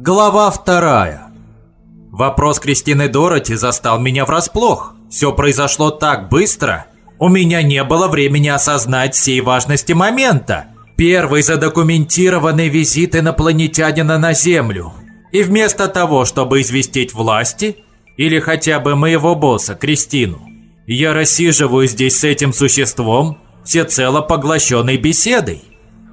Глава вторая. Вопрос Кристины Дороти застал меня врасплох. Все произошло так быстро. У меня не было времени осознать всей важности момента. Первый задокументированный визит инопланетянина на Землю. И вместо того, чтобы известить власти, или хотя бы моего босса, Кристину, я рассиживаю здесь с этим существом, всецело поглощенной беседой.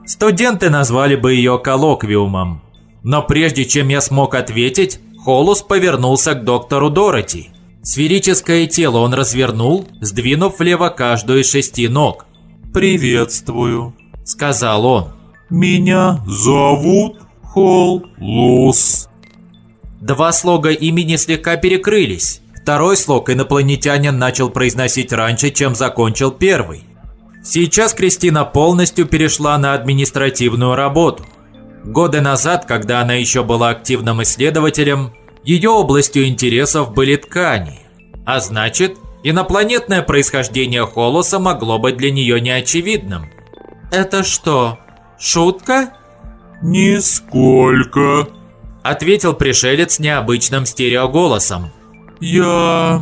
Студенты назвали бы ее коллоквиумом. Но прежде чем я смог ответить, Холус повернулся к доктору Дороти. Сферическое тело он развернул, сдвинув влево каждую из шести ног. «Приветствую», – сказал он. «Меня зовут Холус». Два слога имени слегка перекрылись. Второй слог инопланетянин начал произносить раньше, чем закончил первый. Сейчас Кристина полностью перешла на административную работу. Годы назад, когда она еще была активным исследователем, ее областью интересов были ткани. А значит, инопланетное происхождение Холоса могло быть для нее неочевидным. «Это что, шутка?» «Нисколько», – ответил пришелец необычным стереоголосом. «Я...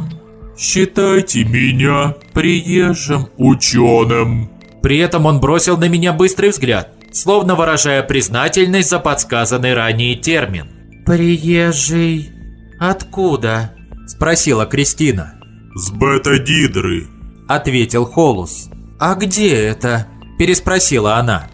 считайте меня приезжим ученым». При этом он бросил на меня быстрый взгляд – словно выражая признательность за подсказанный ранее термин. «Приезжий... откуда?» – спросила Кристина. «С бета-дидры», – ответил Холус. «А где это?» – переспросила она.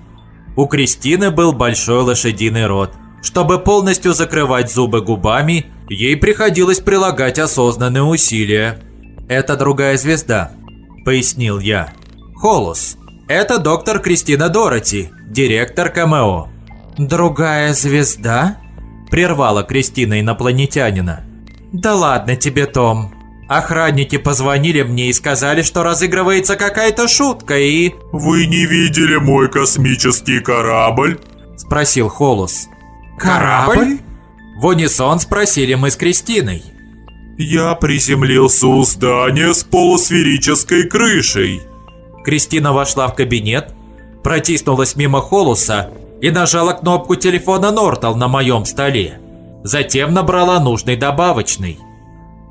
У Кристины был большой лошадиный рот. Чтобы полностью закрывать зубы губами, ей приходилось прилагать осознанные усилия. «Это другая звезда», – пояснил я. «Холус, это доктор Кристина Дороти, директор КМО. «Другая звезда?» – прервала Кристина инопланетянина. «Да ладно тебе, Том. Охранники позвонили мне и сказали, что разыгрывается какая-то шутка и...» «Вы не видели мой космический корабль?» – спросил Холус. «Корабль?» В унисон спросили мы с Кристиной. «Я приземлился у здания с полусферической крышей», Кристина вошла в кабинет, протиснулась мимо Холуса и нажала кнопку телефона Нортал на моем столе. Затем набрала нужный добавочный.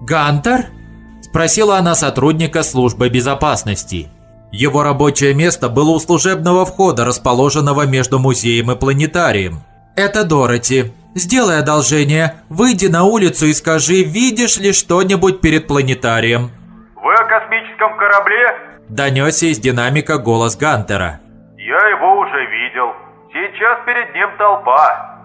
«Гантер?» – спросила она сотрудника службы безопасности. Его рабочее место было у служебного входа, расположенного между музеем и планетарием. «Это Дороти. Сделай одолжение, выйди на улицу и скажи, видишь ли что-нибудь перед планетарием». «Вы о космическом корабле?» Донесся из динамика голос Гантера. «Я его уже видел. Сейчас перед ним толпа».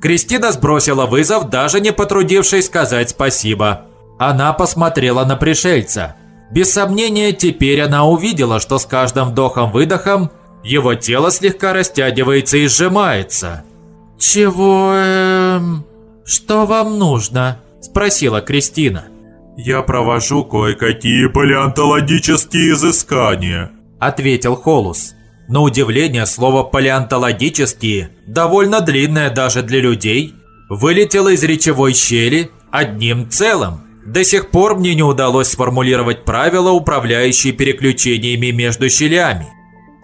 Кристина сбросила вызов, даже не потрудившись сказать спасибо. Она посмотрела на пришельца. Без сомнения, теперь она увидела, что с каждым вдохом-выдохом его тело слегка растягивается и сжимается. «Чего, эм... Что вам нужно?» – спросила Кристина. «Я провожу кое-какие палеонтологические изыскания», – ответил Холус. На удивление, слово «палеонтологические» довольно длинное даже для людей, вылетело из речевой щели одним целым. До сих пор мне не удалось сформулировать правила, управляющие переключениями между щелями.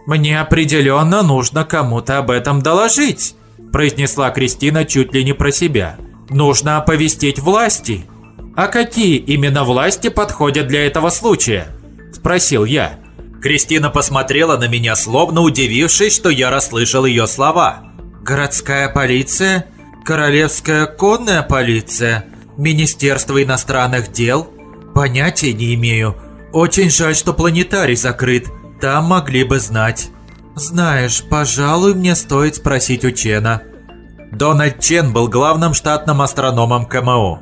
«Мне определенно нужно кому-то об этом доложить», – произнесла Кристина чуть ли не про себя. «Нужно оповестить власти». «А какие именно власти подходят для этого случая?» – спросил я. Кристина посмотрела на меня, словно удивившись, что я расслышал ее слова. «Городская полиция? Королевская конная полиция? Министерство иностранных дел? Понятия не имею. Очень жаль, что планетарий закрыт. Там могли бы знать. Знаешь, пожалуй, мне стоит спросить у Чена». Дональд Чен был главным штатным астрономом КМО.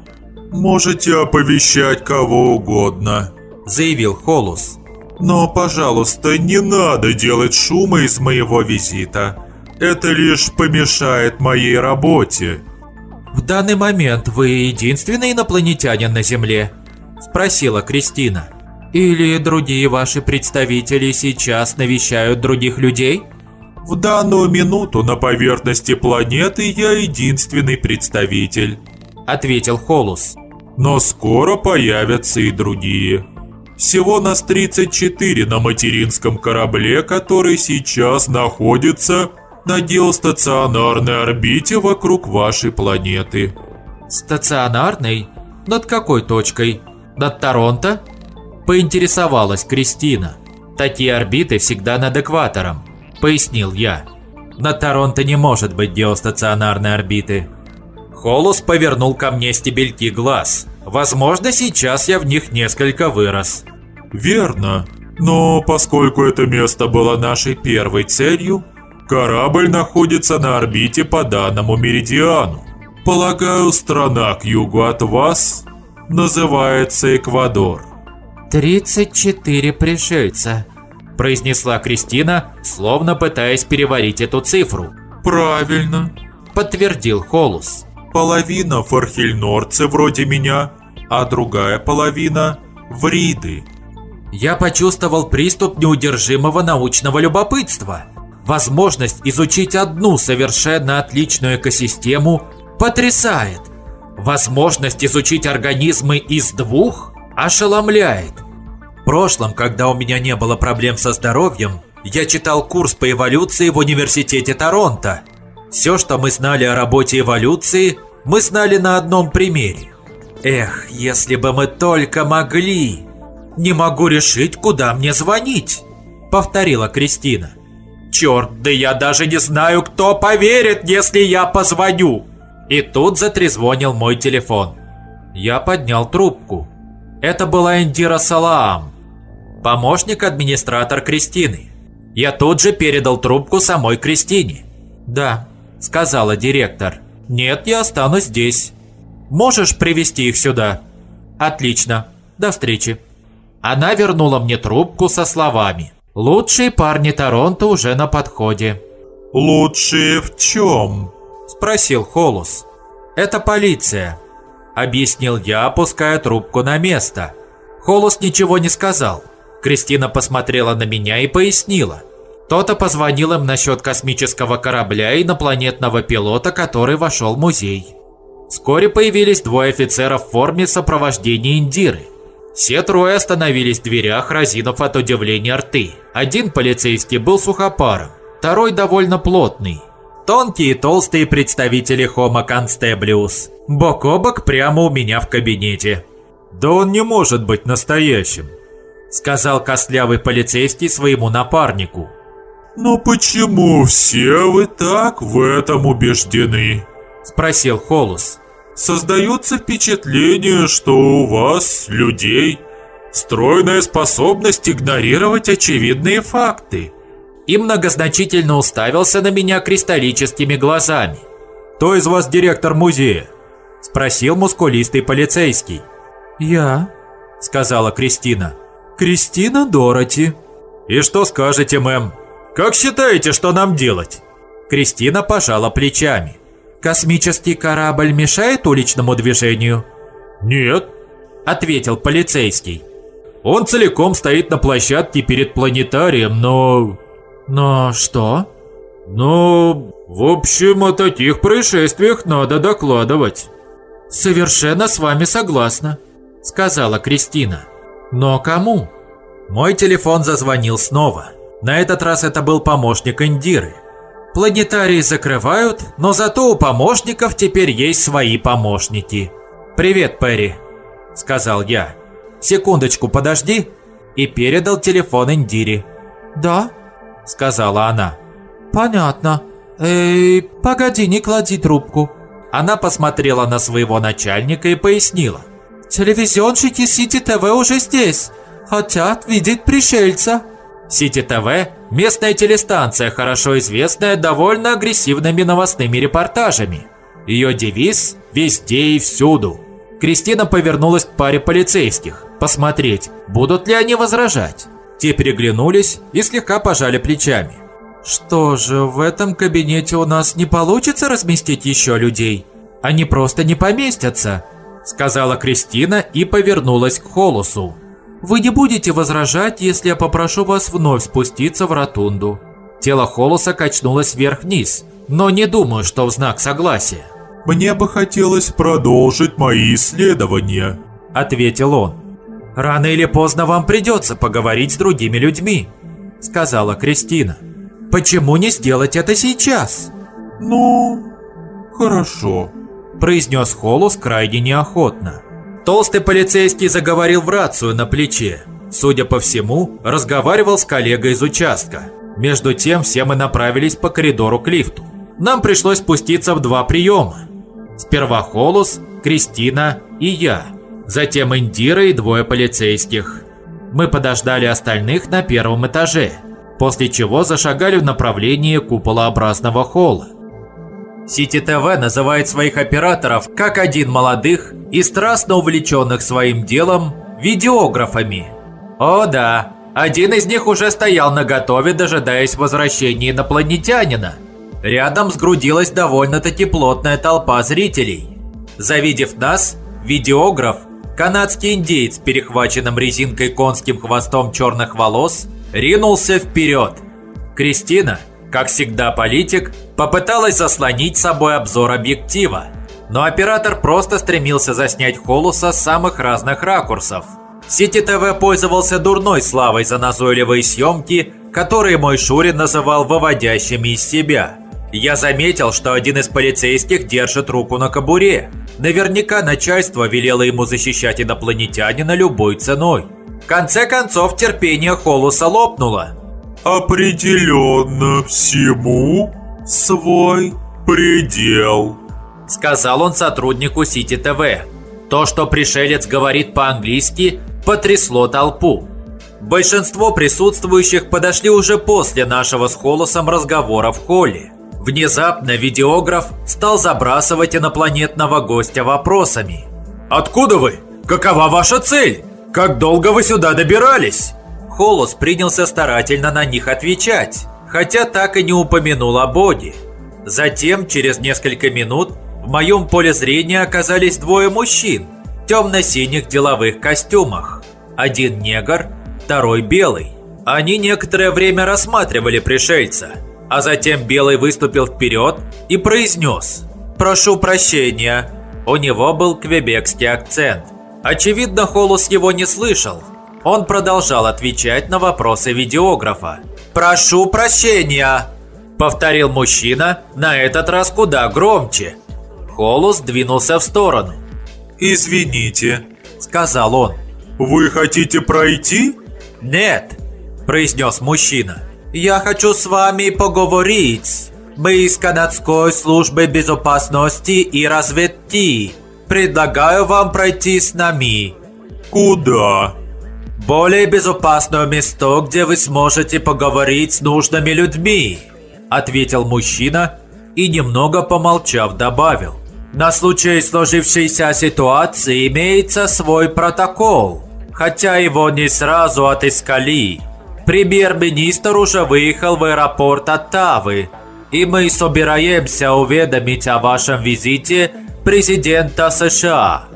«Можете оповещать кого угодно», – заявил Холус. «Но, пожалуйста, не надо делать шума из моего визита. Это лишь помешает моей работе». «В данный момент вы единственный инопланетянин на Земле?» – спросила Кристина. «Или другие ваши представители сейчас навещают других людей?» «В данную минуту на поверхности планеты я единственный представитель» ответил Холус. Но скоро появятся и другие. Всего нас 34 на материнском корабле, который сейчас находится на геостационарной орбите вокруг вашей планеты. Стационарный? Над какой точкой? Над Торонто? Поинтересовалась Кристина. Такие орбиты всегда над экватором, пояснил я. Над Торонто не может быть геостационарной орбиты. Холус повернул ко мне стебельки глаз. Возможно, сейчас я в них несколько вырос. Верно. Но поскольку это место было нашей первой целью, корабль находится на орбите по данному меридиану. Полагаю, страна к югу от вас называется Эквадор. 34 пришельца, произнесла Кристина, словно пытаясь переварить эту цифру. Правильно, подтвердил Холус. Половина фархельнорцы вроде меня, а другая половина вриды. Я почувствовал приступ неудержимого научного любопытства. Возможность изучить одну совершенно отличную экосистему потрясает. Возможность изучить организмы из двух ошеломляет. В прошлом, когда у меня не было проблем со здоровьем, я читал курс по эволюции в университете Торонто. Все, что мы знали о работе эволюции, мы знали на одном примере. Эх, если бы мы только могли. Не могу решить, куда мне звонить, повторила Кристина. Черт, да я даже не знаю, кто поверит, если я позвоню. И тут затрезвонил мой телефон. Я поднял трубку. Это была Индира Салаам, помощник администратор Кристины. Я тут же передал трубку самой Кристине. «Да», — сказала директор. «Нет, я останусь здесь. Можешь привести их сюда?» «Отлично. До встречи». Она вернула мне трубку со словами. «Лучшие парни Торонто уже на подходе». «Лучшие в чем?» Спросил Холус. «Это полиция», — объяснил я, опуская трубку на место. Холус ничего не сказал. Кристина посмотрела на меня и пояснила. Кто-то позвонил им насчет космического корабля и инопланетного пилота, который вошел в музей. Вскоре появились двое офицеров в форме сопровождения Индиры. Все трое остановились в дверях, разинув от удивления рты. Один полицейский был сухопаром, второй довольно плотный. Тонкие и толстые представители Homo Constablius. Бок о бок прямо у меня в кабинете. «Да он не может быть настоящим», — сказал костлявый полицейский своему напарнику. «Но почему все вы так в этом убеждены?» — спросил Холус. «Создается впечатление, что у вас, людей, стройная способность игнорировать очевидные факты». И многозначительно уставился на меня кристаллическими глазами. «Кто из вас директор музея?» — спросил мускулистый полицейский. «Я», — сказала Кристина. «Кристина Дороти». «И что скажете, мэм? Как считаете, что нам делать?» Кристина пожала плечами. «Космический корабль мешает уличному движению?» «Нет», — ответил полицейский. «Он целиком стоит на площадке перед планетарием, но...» «Но что?» «Ну, в общем, о таких происшествиях надо докладывать». «Совершенно с вами согласна», — сказала Кристина. «Но кому?» Мой телефон зазвонил снова. На этот раз это был помощник Индиры. Планетарии закрывают, но зато у помощников теперь есть свои помощники. «Привет, Перри», — сказал я. «Секундочку, подожди». И передал телефон Индире. «Да», — сказала она. «Понятно. Эй, погоди, не клади трубку». Она посмотрела на своего начальника и пояснила. «Телевизионщики Сити ТВ уже здесь. Хотят видеть пришельца». Сити ТВ – местная телестанция, хорошо известная довольно агрессивными новостными репортажами. Ее девиз – «Везде и всюду». Кристина повернулась к паре полицейских, посмотреть, будут ли они возражать. Те переглянулись и слегка пожали плечами. «Что же, в этом кабинете у нас не получится разместить еще людей? Они просто не поместятся», – сказала Кристина и повернулась к Холусу. «Вы не будете возражать, если я попрошу вас вновь спуститься в ротунду». Тело Холоса качнулось вверх-вниз, но не думаю, что в знак согласия. «Мне бы хотелось продолжить мои исследования», – ответил он. «Рано или поздно вам придется поговорить с другими людьми», – сказала Кристина. Почему не сделать это сейчас? Ну, хорошо. Произнес Холус крайне неохотно. Толстый полицейский заговорил в рацию на плече. Судя по всему, разговаривал с коллегой из участка. Между тем все мы направились по коридору к лифту. Нам пришлось спуститься в два приема. Сперва Холус, Кристина и я. Затем Индира и двое полицейских. Мы подождали остальных на первом этаже, после чего зашагали в направлении куполообразного холла. Сити ТВ называет своих операторов как один молодых и страстно увлеченных своим делом видеографами. О да, один из них уже стоял на готове, дожидаясь возвращения инопланетянина. Рядом сгрудилась довольно-таки плотная толпа зрителей. Завидев нас, видеограф, канадский индейец с перехваченным резинкой конским хвостом черных волос, ринулся вперед. Кристина, как всегда политик, попыталась заслонить собой обзор объектива. Но оператор просто стремился заснять Холуса с самых разных ракурсов. Сити ТВ пользовался дурной славой за назойливые съемки, которые мой Шурин называл выводящими из себя. Я заметил, что один из полицейских держит руку на кобуре. Наверняка начальство велело ему защищать инопланетянина любой ценой. В конце концов, терпение Холуса лопнуло. «Определенно всему свой предел», — сказал он сотруднику Сити ТВ. То, что пришелец говорит по-английски, потрясло толпу. Большинство присутствующих подошли уже после нашего с Холосом разговора в холле. Внезапно видеограф стал забрасывать инопланетного гостя вопросами. «Откуда вы? Какова ваша цель? Как долго вы сюда добирались?» Холос принялся старательно на них отвечать, хотя так и не упомянул о Боге. Затем, через несколько минут, в моем поле зрения оказались двое мужчин в темно-синих деловых костюмах. Один негр, второй белый. Они некоторое время рассматривали пришельца – а затем Белый выступил вперед и произнес «Прошу прощения». У него был квебекский акцент. Очевидно, Холус его не слышал. Он продолжал отвечать на вопросы видеографа. «Прошу прощения!» Повторил мужчина, на этот раз куда громче. Холус двинулся в сторону. «Извините», — сказал он. «Вы хотите пройти?» «Нет», — произнес мужчина. Я хочу с вами поговорить. Мы из канадской службы безопасности и разведки. Предлагаю вам пройти с нами. Куда? Более безопасное место, где вы сможете поговорить с нужными людьми, ответил мужчина и немного помолчав добавил. На случай сложившейся ситуации имеется свой протокол, хотя его не сразу отыскали. Премьер-министр уже выехал в аэропорт Оттавы, и мы собираемся уведомить о вашем визите президента США».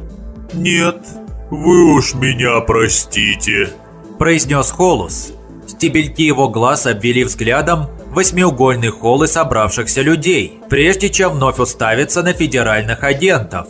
«Нет, вы уж меня простите», – произнес Холус. Стебельки его глаз обвели взглядом восьмиугольный холл и собравшихся людей, прежде чем вновь уставиться на федеральных агентов.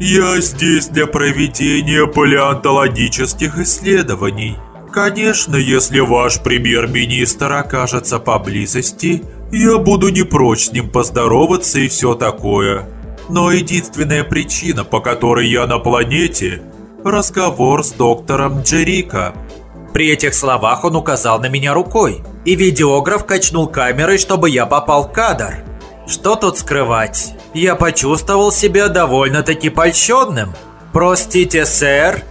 «Я здесь для проведения палеонтологических исследований. Конечно, если ваш премьер-министр окажется поблизости, я буду не прочь с ним поздороваться и все такое. Но единственная причина, по которой я на планете – разговор с доктором Джерика. При этих словах он указал на меня рукой, и видеограф качнул камерой, чтобы я попал в кадр. Что тут скрывать? Я почувствовал себя довольно-таки польщенным. «Простите, сэр»,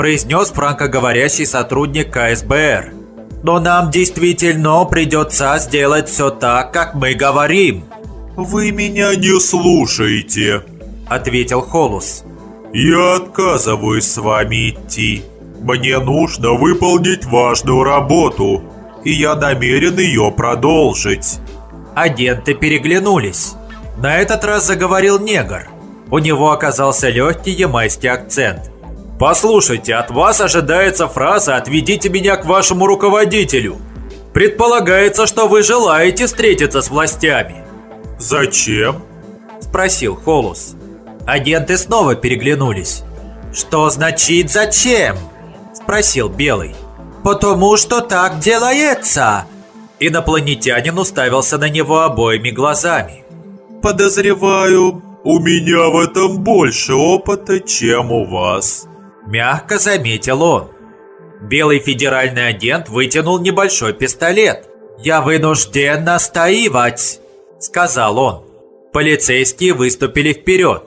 произнес франкоговорящий сотрудник КСБР. «Но нам действительно придется сделать все так, как мы говорим». «Вы меня не слушаете», — ответил Холус. «Я отказываюсь с вами идти. Мне нужно выполнить важную работу, и я намерен ее продолжить». Агенты переглянулись. На этот раз заговорил негр. У него оказался легкий ямайский акцент. Послушайте, от вас ожидается фраза «Отведите меня к вашему руководителю». Предполагается, что вы желаете встретиться с властями. «Зачем?» – спросил Холус. Агенты снова переглянулись. «Что значит «зачем»?» – спросил Белый. «Потому что так делается». Инопланетянин уставился на него обоими глазами. «Подозреваю, у меня в этом больше опыта, чем у вас». Мягко заметил он. Белый федеральный агент вытянул небольшой пистолет. «Я вынужден настаивать», — сказал он. Полицейские выступили вперед.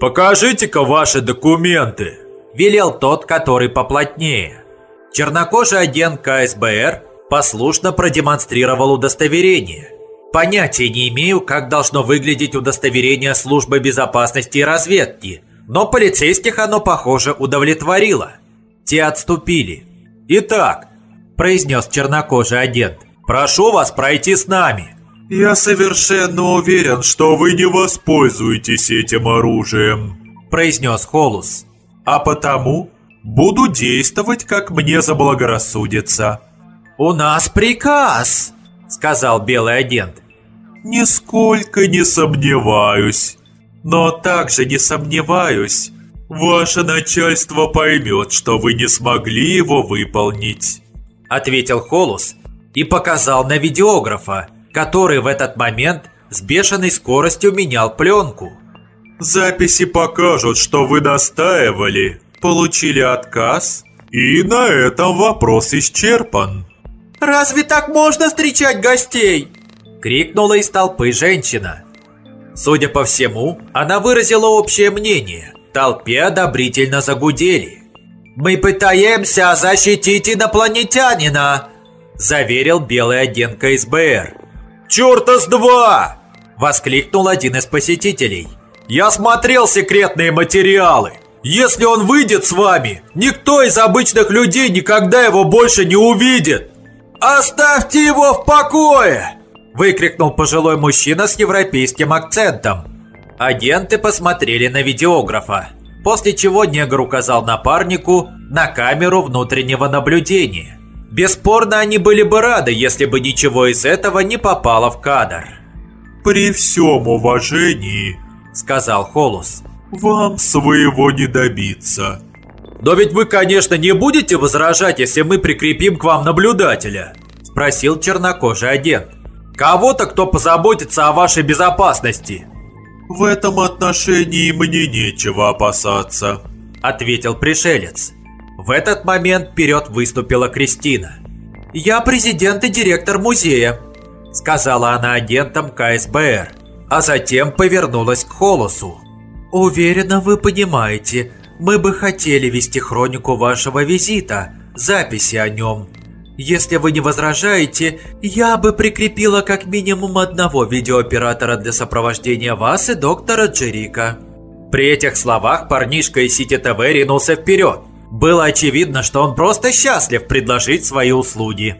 «Покажите-ка ваши документы», — велел тот, который поплотнее. Чернокожий агент КСБР послушно продемонстрировал удостоверение. Понятия не имею, как должно выглядеть удостоверение службы безопасности и разведки, но полицейских оно, похоже, удовлетворило. Те отступили. «Итак», – произнес чернокожий агент, – «прошу вас пройти с нами». «Я совершенно уверен, что вы не воспользуетесь этим оружием», – произнес Холус. «А потому буду действовать, как мне заблагорассудится». «У нас приказ», – сказал белый агент. «Нисколько не сомневаюсь. Но также не сомневаюсь, ваше начальство поймет, что вы не смогли его выполнить», – ответил Холус и показал на видеографа, который в этот момент с бешеной скоростью менял пленку. «Записи покажут, что вы настаивали, получили отказ, и на этом вопрос исчерпан». «Разве так можно встречать гостей?» Крикнула из толпы женщина. Судя по всему, она выразила общее мнение. Толпе одобрительно загудели. «Мы пытаемся защитить инопланетянина!» Заверил белый агент КСБР. «Чёрта с два!» Воскликнул один из посетителей. «Я смотрел секретные материалы. Если он выйдет с вами, никто из обычных людей никогда его больше не увидит!» «Оставьте его в покое!» Выкрикнул пожилой мужчина с европейским акцентом. Агенты посмотрели на видеографа, после чего негр указал напарнику на камеру внутреннего наблюдения. Бесспорно, они были бы рады, если бы ничего из этого не попало в кадр. «При всем уважении», — сказал Холус, — «вам своего не добиться». «Но ведь вы, конечно, не будете возражать, если мы прикрепим к вам наблюдателя?» Спросил чернокожий агент. «Кого-то, кто позаботится о вашей безопасности?» «В этом отношении мне нечего опасаться», Ответил пришелец. В этот момент вперед выступила Кристина. «Я президент и директор музея», сказала она агентам КСБР, а затем повернулась к Холосу. «Уверена, вы понимаете, мы бы хотели вести хронику вашего визита, записи о нем. Если вы не возражаете, я бы прикрепила как минимум одного видеооператора для сопровождения вас и доктора Джерика». При этих словах парнишка из Сити ТВ ринулся вперед. Было очевидно, что он просто счастлив предложить свои услуги.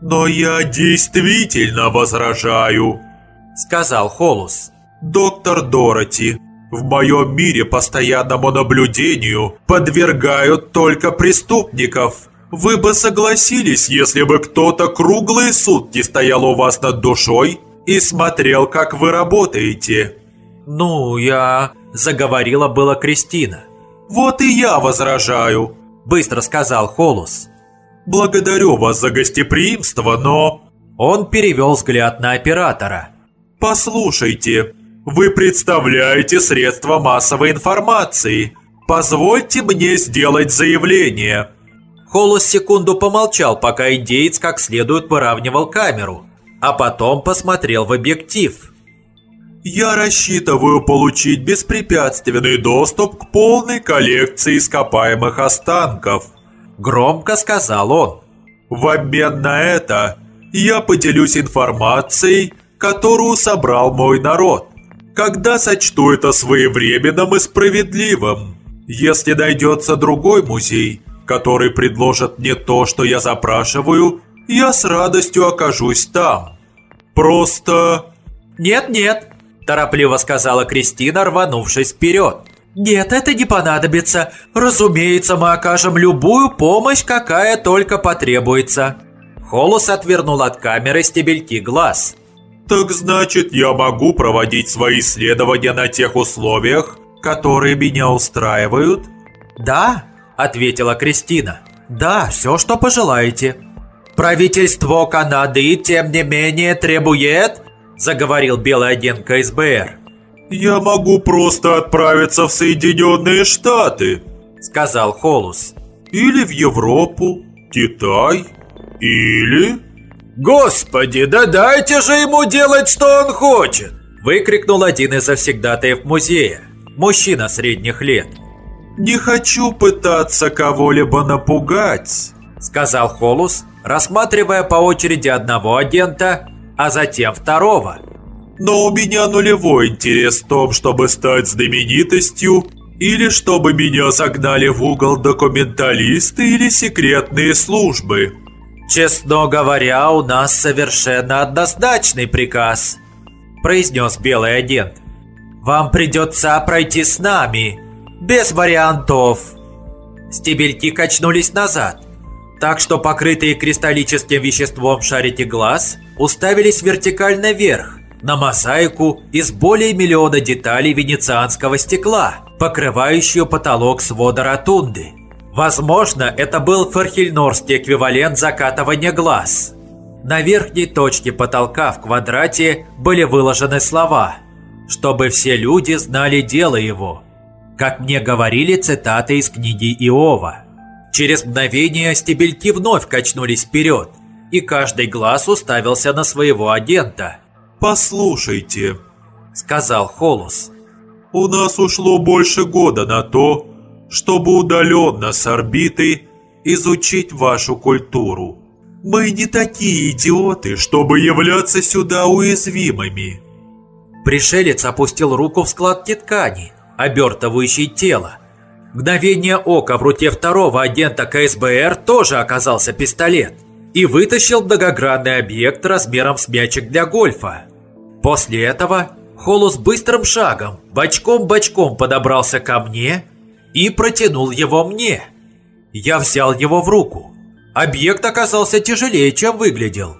«Но я действительно возражаю», — сказал Холус. «Доктор Дороти, в моем мире постоянному наблюдению подвергают только преступников. Вы бы согласились, если бы кто-то круглые сутки стоял у вас над душой и смотрел, как вы работаете?» «Ну, я...» – заговорила была Кристина. «Вот и я возражаю», – быстро сказал Холус. «Благодарю вас за гостеприимство, но...» Он перевел взгляд на оператора. «Послушайте, вы представляете средства массовой информации. Позвольте мне сделать заявление». Холос секунду помолчал, пока индеец как следует выравнивал камеру, а потом посмотрел в объектив. «Я рассчитываю получить беспрепятственный доступ к полной коллекции ископаемых останков», – громко сказал он. «В обмен на это я поделюсь информацией, которую собрал мой народ когда сочту это своевременным и справедливым. Если найдется другой музей, который предложит мне то, что я запрашиваю, я с радостью окажусь там. Просто... «Нет-нет», – торопливо сказала Кристина, рванувшись вперед. «Нет, это не понадобится. Разумеется, мы окажем любую помощь, какая только потребуется». Холос отвернул от камеры стебельки глаз. Так значит, я могу проводить свои исследования на тех условиях, которые меня устраивают? Да, ответила Кристина. Да, все, что пожелаете. Правительство Канады, тем не менее, требует, заговорил белый агент КСБР. Я могу просто отправиться в Соединенные Штаты, сказал Холус. Или в Европу, Китай, или... Господи, да дайте же ему делать, что он хочет! Выкрикнул один из завсегдатаев музея, мужчина средних лет. «Не хочу пытаться кого-либо напугать», — сказал Холус, рассматривая по очереди одного агента, а затем второго. «Но у меня нулевой интерес в том, чтобы стать знаменитостью, или чтобы меня загнали в угол документалисты или секретные службы». «Честно говоря, у нас совершенно однозначный приказ», – произнес белый агент. «Вам придется пройти с нами, без вариантов». Стебельки качнулись назад, так что покрытые кристаллическим веществом шарики глаз уставились вертикально вверх, на мозаику из более миллиона деталей венецианского стекла, покрывающую потолок свода ротунды. Возможно, это был фархельнорский эквивалент закатывания глаз. На верхней точке потолка в квадрате были выложены слова «Чтобы все люди знали дело его». Как мне говорили цитаты из книги Иова. Через мгновение стебельки вновь качнулись вперед, и каждый глаз уставился на своего агента. «Послушайте», — сказал Холус. «У нас ушло больше года на то, чтобы удаленно с орбиты изучить вашу культуру. Мы не такие идиоты, чтобы являться сюда уязвимыми. Пришелец опустил руку в складки ткани, обертывающей тело. Мгновение ока в руке второго агента КСБР тоже оказался пистолет и вытащил многогранный объект размером с мячик для гольфа. После этого Холус быстрым шагом, бочком-бочком подобрался ко мне и протянул его мне. Я взял его в руку. Объект оказался тяжелее, чем выглядел.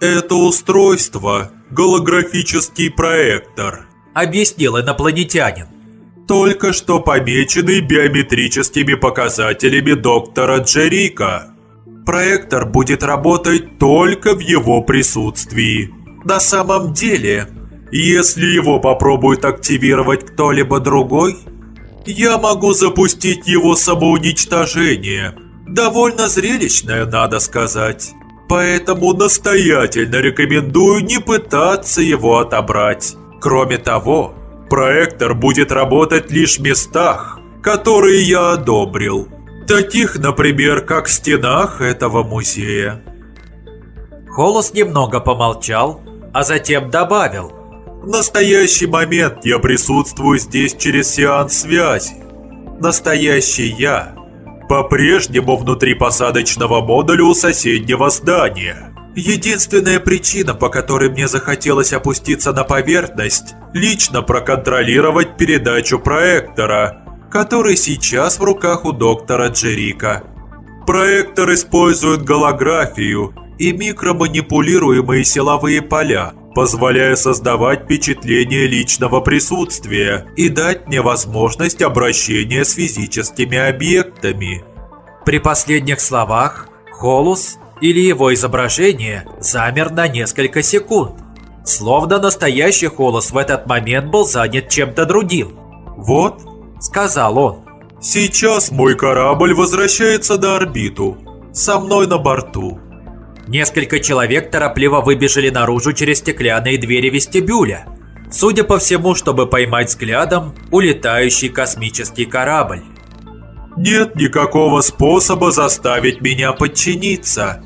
«Это устройство – голографический проектор», – объяснил инопланетянин. «Только что помеченный биометрическими показателями доктора Джерика. Проектор будет работать только в его присутствии. На самом деле, если его попробует активировать кто-либо другой – я могу запустить его самоуничтожение. Довольно зрелищное, надо сказать. Поэтому настоятельно рекомендую не пытаться его отобрать. Кроме того, проектор будет работать лишь в местах, которые я одобрил. Таких, например, как в стенах этого музея. Холос немного помолчал, а затем добавил – в настоящий момент я присутствую здесь через сеанс связи. Настоящий я по-прежнему внутри посадочного модуля у соседнего здания. Единственная причина, по которой мне захотелось опуститься на поверхность, лично проконтролировать передачу проектора, который сейчас в руках у доктора Джерика. Проектор использует голографию и микроманипулируемые силовые поля, позволяя создавать впечатление личного присутствия и дать мне возможность обращения с физическими объектами. При последних словах Холус или его изображение замер на несколько секунд. Словно настоящий Холос в этот момент был занят чем-то другим. «Вот», — сказал он, — «сейчас мой корабль возвращается на орбиту. Со мной на борту. Несколько человек торопливо выбежали наружу через стеклянные двери вестибюля. Судя по всему, чтобы поймать взглядом улетающий космический корабль. «Нет никакого способа заставить меня подчиниться.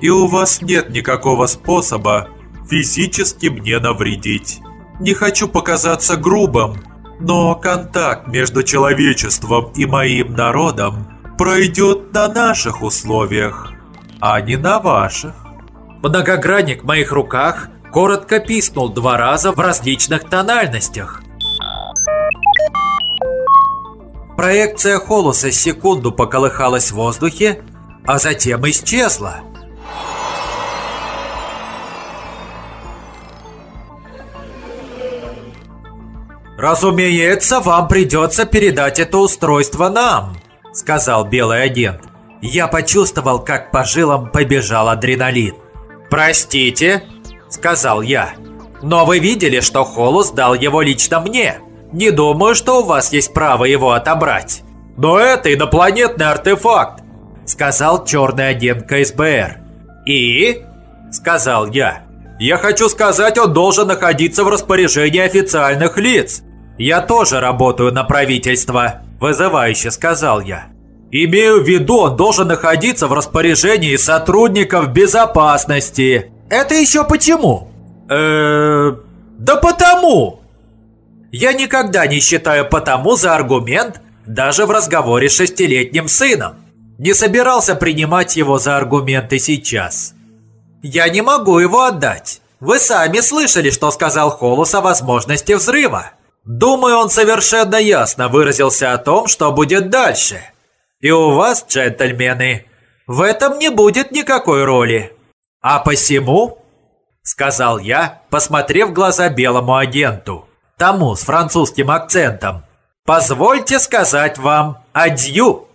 И у вас нет никакого способа физически мне навредить. Не хочу показаться грубым, но контакт между человечеством и моим народом пройдет на наших условиях» а не на ваших. Многогранник в моих руках коротко писнул два раза в различных тональностях. Проекция Холоса секунду поколыхалась в воздухе, а затем исчезла. «Разумеется, вам придется передать это устройство нам», — сказал белый агент. Я почувствовал, как по жилам побежал адреналин. «Простите», — сказал я, — «но вы видели, что Холус дал его лично мне. Не думаю, что у вас есть право его отобрать». «Но это инопланетный артефакт», — сказал черный агент КСБР. «И?» — сказал я. «Я хочу сказать, он должен находиться в распоряжении официальных лиц. Я тоже работаю на правительство», — вызывающе сказал я. Имею в виду, он должен находиться в распоряжении сотрудников безопасности. Это еще почему? Э, да потому. Я никогда не считаю потому за аргумент, даже в разговоре с шестилетним сыном. Не собирался принимать его за аргументы сейчас. Я не могу его отдать. Вы сами слышали, что сказал Холус о возможности взрыва. Думаю, он совершенно ясно выразился о том, что будет дальше. И у вас, джентльмены, в этом не будет никакой роли. А посему, сказал я, посмотрев в глаза белому агенту, тому с французским акцентом, позвольте сказать вам адью.